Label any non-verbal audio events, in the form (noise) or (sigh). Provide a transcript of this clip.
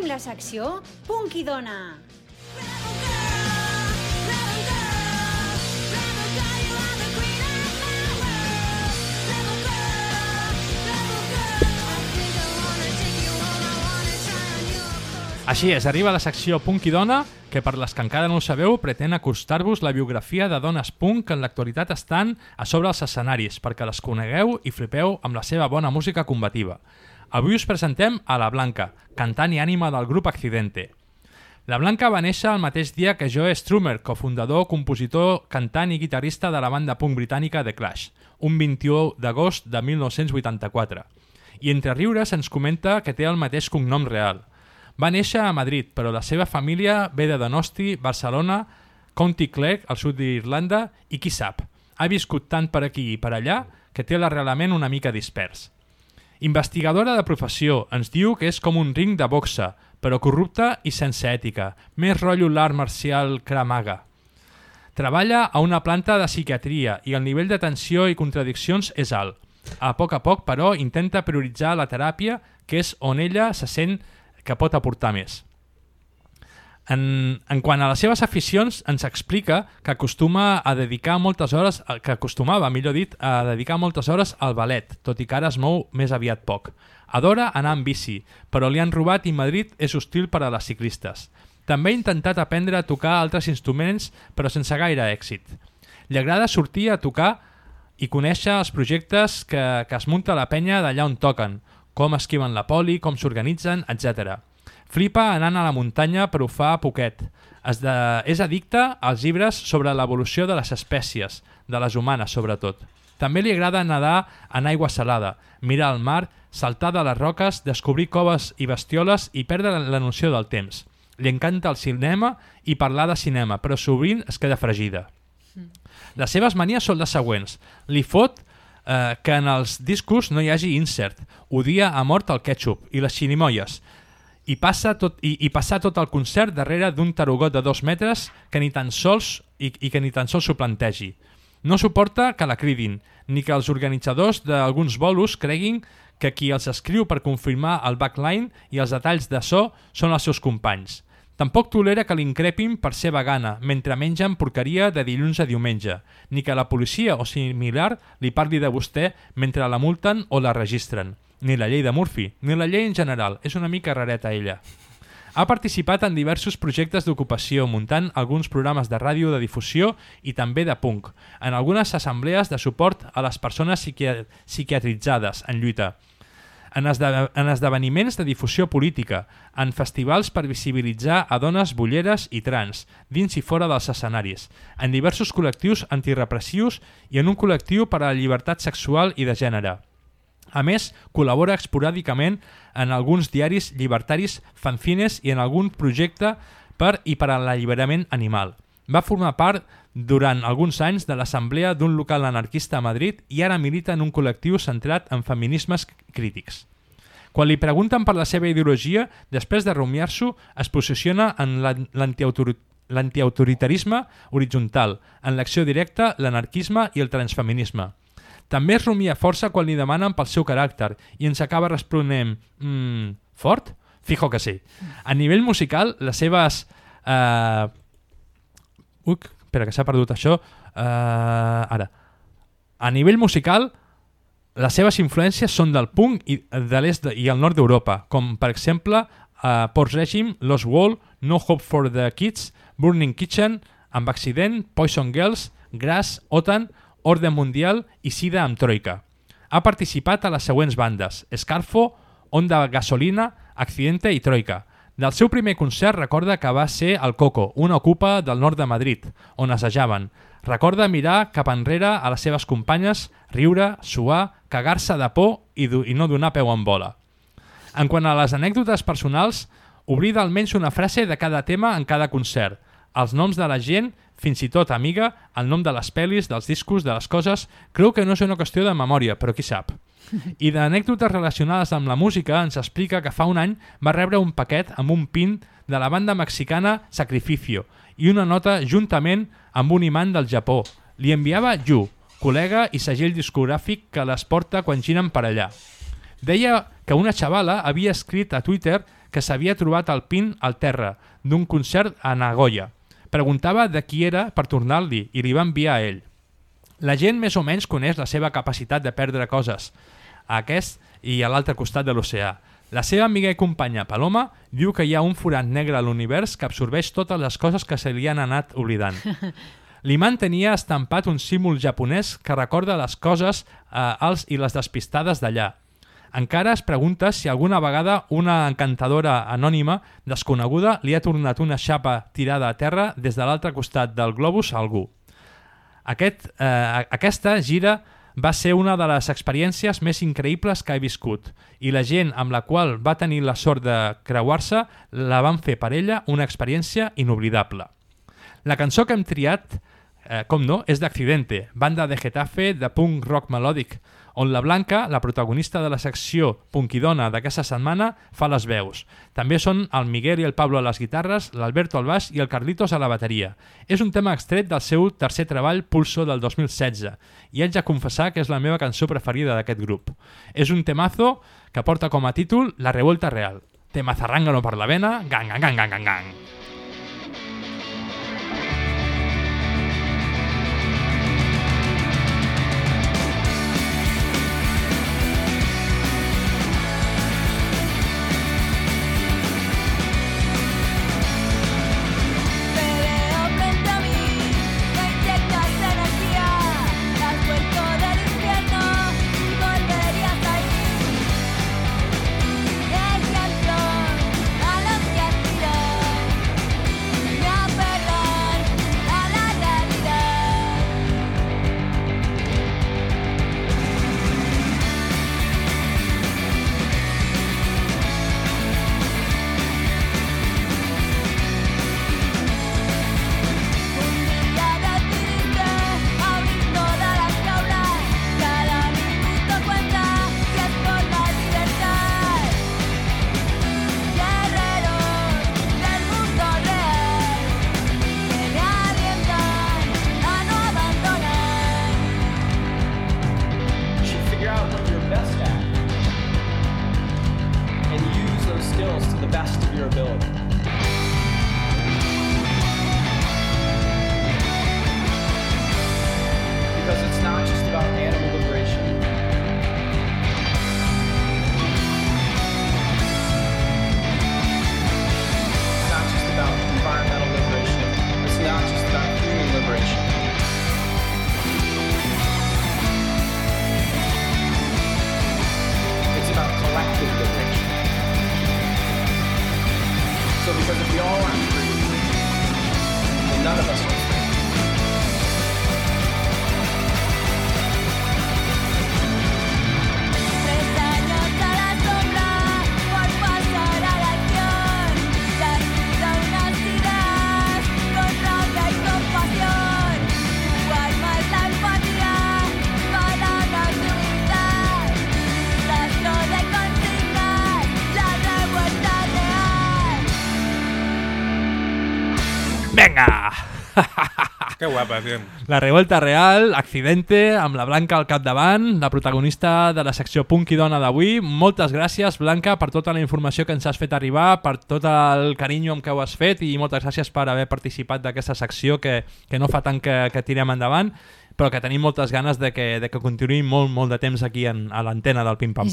Tenim la secció Punky Dona. Així és, arriba la secció Punk i Dona, que per les que encara no ho sabeu pretén acostar-vos la biografia de dones punk que en l'actualitat estan a sobre els escenaris perquè les conegueu i flipeu amb la seva bona música combativa. Avui us presentem a La Blanca, cantant i ànima del grup Accidente. La Blanca va néixer el mateix dia que Joe Strummer, cofundador, compositor, cantant i guitarrista de la banda punk britànica The Clash, un 21 d'agost de 1984. I entre riures ens comenta que té el mateix cognom real, va néixer a Madrid, però la seva família ve de Donosti, Barcelona, County Clerk, al sud d'Irlanda, i qui sap, ha viscut tant per aquí i per allà que té l'arrelament una mica dispers. Investigadora de professió, ens diu que és com un ring de boxa, però corrupta i sense ètica, més rotllo l'art marcial cramaga. Treballa a una planta de psiquiatria i el nivell de tensió i contradiccions és alt. A poc a poc, però, intenta prioritzar la teràpia, que és on ella se sent que pot aportar més. En, en quant a les seves aficions, ens explica que acostuma a dedicar moltes hores, que acostumava, millor dit, a dedicar moltes hores al ballet, tot i que ara es mou més aviat poc. Adora anar en bici, però li han robat i Madrid és hostil per a les ciclistes. També ha intentat aprendre a tocar altres instruments, però sense gaire èxit. Li agrada sortir a tocar i conèixer els projectes que, que es munta la penya d'allà on toquen, com esquiven la poli, com s'organitzen, etc. Flipa anant a la muntanya però ho fa poquet. Es de... És addicte als llibres sobre l'evolució de les espècies, de les humanes sobretot. També li agrada nedar en aigua salada, mirar el mar, saltar de les roques, descobrir coves i bestioles i perdre la noció del temps. Li encanta el cinema i parlar de cinema, però sovint es queda fregida. Les seves manies són les següents. Li fot eh, que en els discos no hi hagi insert, odia a mort el ketchup i les xinimoies, i, passa tot, i, i passar tot el concert darrere d'un tarugot de dos metres que ni tan sols i, i que ni tan sols s'ho plantegi. No suporta que la cridin, ni que els organitzadors d'alguns bolos creguin que qui els escriu per confirmar el backline i els detalls de so són els seus companys. Tampoc tolera que l'increpin per ser vegana mentre mengen porqueria de dilluns a diumenge, ni que la policia o similar li parli de vostè mentre la multen o la registren. Ni la llei de Murphy, ni la llei en general, és una mica rareta ella. Ha participat en diversos projectes d'ocupació, muntant alguns programes de ràdio de difusió i també de punk, en algunes assemblees de suport a les persones psiquiatritzades en lluita, en, esde en esdeveniments de difusió política, en festivals per visibilitzar a dones bulleres i trans, dins i fora dels escenaris, en diversos col·lectius antirepressius i en un col·lectiu per a la llibertat sexual i de gènere. A més, col·labora esporàdicament en alguns diaris llibertaris fanzines i en algun projecte per i per a l'alliberament animal. Va formar part durant alguns anys de l'assemblea d'un local anarquista a Madrid i ara milita en un col·lectiu centrat en feminismes crítics. Quan li pregunten per la seva ideologia, després de rumiar-s'ho, es posiciona en l'antiautoritarisme horitzontal, en l'acció directa, l'anarquisme i el transfeminisme. També es rumia força quan li demanen pel seu caràcter i ens acaba responent mm, fort? Fijo que sí. A nivell musical, les seves... Eh... Uc, espera, que s'ha perdut això. Uh, ara. A nivell musical, les seves influències són del punk i de l'est i el nord d'Europa, com per exemple uh, Post Regime, Lost Wall, No Hope for the Kids, Burning Kitchen, Amb Accident, Poison Girls, Grass, OTAN, Orden Mundial i Sida amb Troika. Ha participat a les següents bandes, Scarfo, Onda Gasolina, Accidente i Troika, del seu primer concert recorda que va ser al Coco, una ocupa del nord de Madrid, on assajaven. Recorda mirar cap enrere a les seves companyes, riure, suar, cagar-se de por i, i no donar peu en bola. En quant a les anècdotes personals, oblida almenys una frase de cada tema en cada concert, els noms de la gent, fins i tot amiga, el nom de les pel·lis, dels discos, de les coses... Creu que no és una qüestió de memòria, però qui sap. (laughs) I d'anècdotes relacionades amb la música ens explica que fa un any va rebre un paquet amb un pin de la banda mexicana Sacrificio i una nota juntament amb un imant del Japó. Li enviava Yu, col·lega i segell discogràfic que les porta quan giren per allà. Deia que una xavala havia escrit a Twitter que s'havia trobat el pin al terra d'un concert a Nagoya. Preguntava de qui era per tornar-li i li va enviar a ell. La gent més o menys coneix la seva capacitat de perdre coses a aquest i a l'altre costat de l'oceà. La seva amiga i companya Paloma diu que hi ha un forat negre a l'univers que absorbeix totes les coses que se li han anat oblidant. (laughs) L'imant tenia estampat un símbol japonès que recorda les coses eh, als i les despistades d'allà. Encara es pregunta si alguna vegada una encantadora anònima desconeguda li ha tornat una xapa tirada a terra des de l'altre costat del globus a algú. Aquest, eh, aquesta gira va ser una de les experiències més increïbles que he viscut i la gent amb la qual va tenir la sort de creuar-se la van fer per ella una experiència inoblidable. La cançó que hem triat, eh, com no, és d'Accidente, banda de Getafe de punk rock melòdic, on la Blanca, la protagonista de la secció Punkidona d'aquesta setmana, fa les veus. També són el Miguel i el Pablo a les guitarres, l'Alberto al baix i el Carlitos a la bateria. És un tema extret del seu tercer treball Pulso del 2016 i haig de confessar que és la meva cançó preferida d'aquest grup. És un temazo que porta com a títol La revolta real. Temazarrángano per la vena, gang, gang, gang, gang, gang, gang. Que guapa, tio. La revolta real, accidente, amb la Blanca al capdavant, la protagonista de la secció Punk i Dona d'avui. Moltes gràcies, Blanca, per tota la informació que ens has fet arribar, per tot el carinyo amb què ho has fet i moltes gràcies per haver participat d'aquesta secció que, que no fa tant que, que tirem endavant, però que tenim moltes ganes de que, de que continuï molt, molt de temps aquí en, a l'antena del Pim Pam